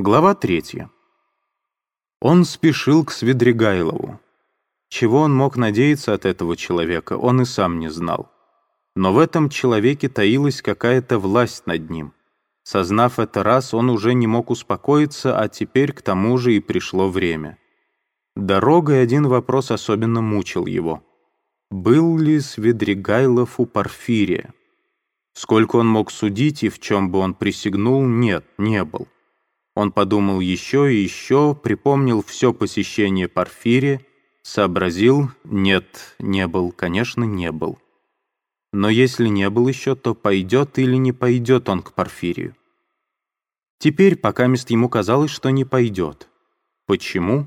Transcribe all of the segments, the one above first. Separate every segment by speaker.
Speaker 1: Глава третья. Он спешил к Свидригайлову. Чего он мог надеяться от этого человека, он и сам не знал. Но в этом человеке таилась какая-то власть над ним. Сознав это раз, он уже не мог успокоиться, а теперь к тому же и пришло время. Дорогой один вопрос особенно мучил его. Был ли Свидригайлов у Порфирия? Сколько он мог судить и в чем бы он присягнул, нет, не был. Он подумал еще и еще, припомнил все посещение Порфирия, сообразил, нет, не был, конечно, не был. Но если не был еще, то пойдет или не пойдет он к Порфирию. Теперь, пока мест ему казалось, что не пойдет. Почему?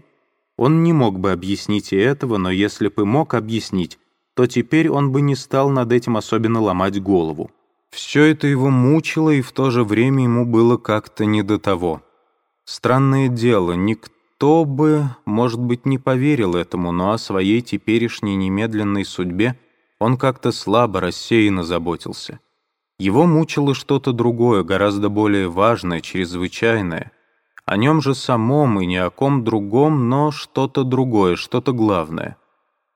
Speaker 1: Он не мог бы объяснить и этого, но если бы мог объяснить, то теперь он бы не стал над этим особенно ломать голову. Все это его мучило, и в то же время ему было как-то не до того. Странное дело, никто бы, может быть, не поверил этому, но о своей теперешней немедленной судьбе он как-то слабо, рассеянно заботился. Его мучило что-то другое, гораздо более важное, чрезвычайное. О нем же самом и ни о ком другом, но что-то другое, что-то главное.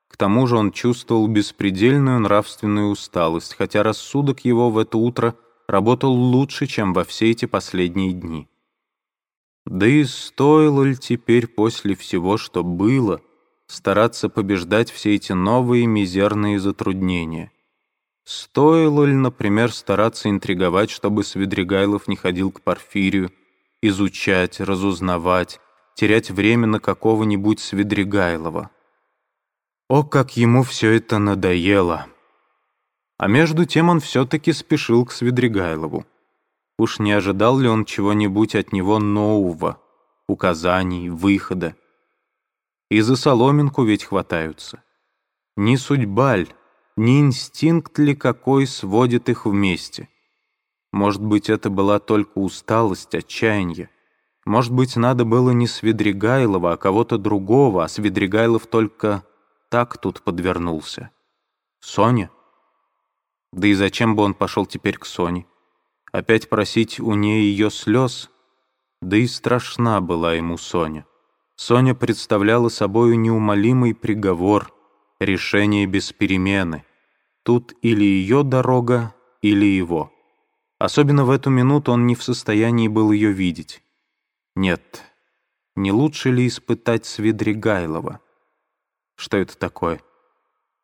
Speaker 1: К тому же он чувствовал беспредельную нравственную усталость, хотя рассудок его в это утро работал лучше, чем во все эти последние дни. Да и стоило ли теперь после всего, что было, стараться побеждать все эти новые мизерные затруднения? Стоило ли, например, стараться интриговать, чтобы Свидригайлов не ходил к Порфирию, изучать, разузнавать, терять время на какого-нибудь Свидригайлова? О, как ему все это надоело! А между тем он все-таки спешил к Свидригайлову. Уж не ожидал ли он чего-нибудь от него нового, указаний, выхода? И за соломинку ведь хватаются. Не судьба ль, не инстинкт ли какой сводит их вместе? Может быть, это была только усталость, отчаяние. Может быть, надо было не Свидригайлова, а кого-то другого, а Свидригайлов только так тут подвернулся. Соня? Да и зачем бы он пошел теперь к Соне? Опять просить у ней ее слез? Да и страшна была ему Соня. Соня представляла собою неумолимый приговор, решение без перемены. Тут или ее дорога, или его. Особенно в эту минуту он не в состоянии был ее видеть. Нет, не лучше ли испытать Свидригайлова? Что это такое?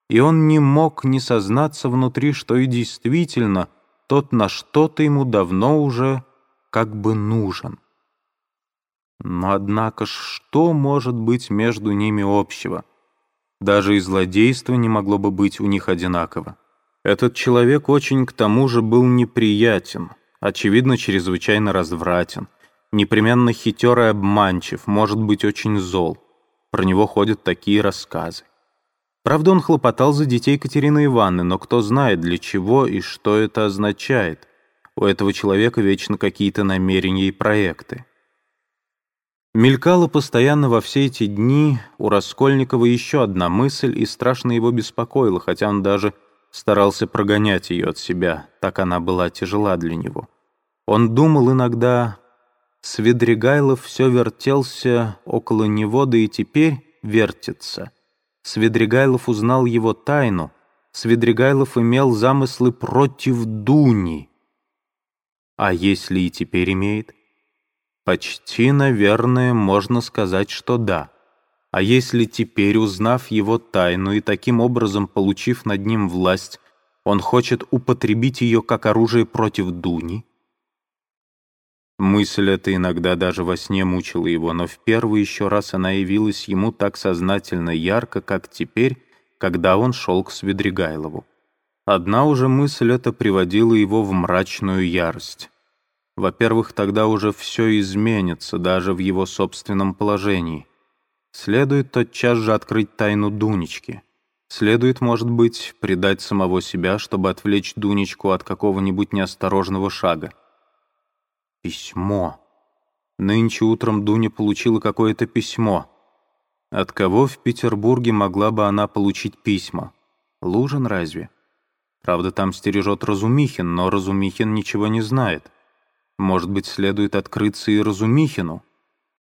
Speaker 1: И он не мог не сознаться внутри, что и действительно тот на что-то ему давно уже как бы нужен. Но однако что может быть между ними общего? Даже и злодейство не могло бы быть у них одинаково. Этот человек очень к тому же был неприятен, очевидно, чрезвычайно развратен, непременно хитер и обманчив, может быть очень зол. Про него ходят такие рассказы. Правда, он хлопотал за детей Катерины Ивановны, но кто знает, для чего и что это означает. У этого человека вечно какие-то намерения и проекты. Мелькала постоянно во все эти дни у Раскольникова еще одна мысль и страшно его беспокоила, хотя он даже старался прогонять ее от себя, так она была тяжела для него. Он думал иногда, Свидригайлов все вертелся около него, да и теперь вертится. Свидригайлов узнал его тайну, Свидригайлов имел замыслы против Дуни. А если и теперь имеет? Почти, наверное, можно сказать, что да. А если теперь, узнав его тайну и таким образом получив над ним власть, он хочет употребить ее как оружие против Дуни? Мысль эта иногда даже во сне мучила его, но в первый еще раз она явилась ему так сознательно ярко, как теперь, когда он шел к Свидригайлову. Одна уже мысль эта приводила его в мрачную ярость. Во-первых, тогда уже все изменится, даже в его собственном положении. Следует тотчас же открыть тайну Дунечки. Следует, может быть, предать самого себя, чтобы отвлечь Дунечку от какого-нибудь неосторожного шага. Письмо. Нынче утром Дуня получила какое-то письмо. От кого в Петербурге могла бы она получить письма? Лужин разве? Правда, там стережет Разумихин, но Разумихин ничего не знает. Может быть, следует открыться и Разумихину.